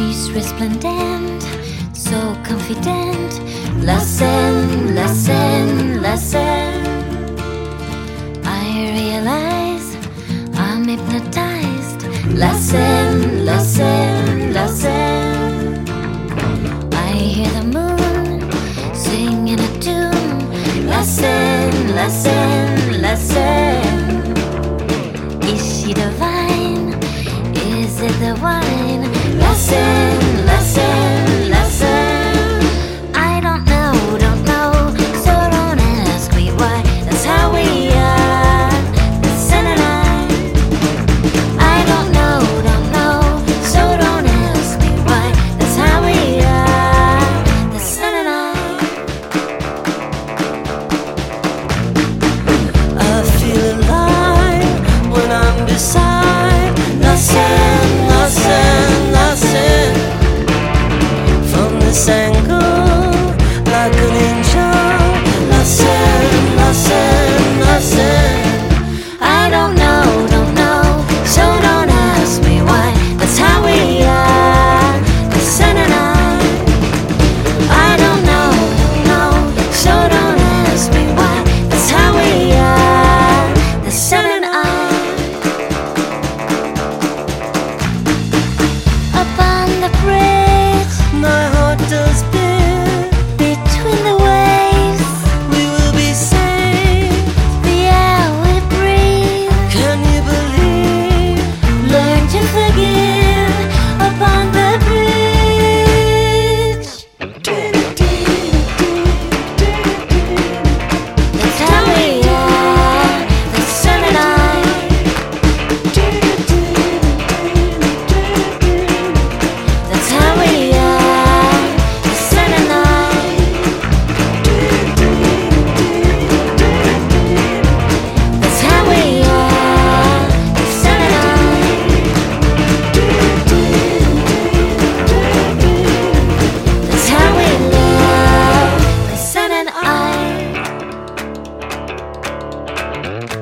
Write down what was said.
resplendent, so confident. Listen, listen, listen. I realize I'm hypnotized. Listen, listen, listen. I hear the moon singing a tune. Listen, listen, listen. Is she divine? I Mm-hmm.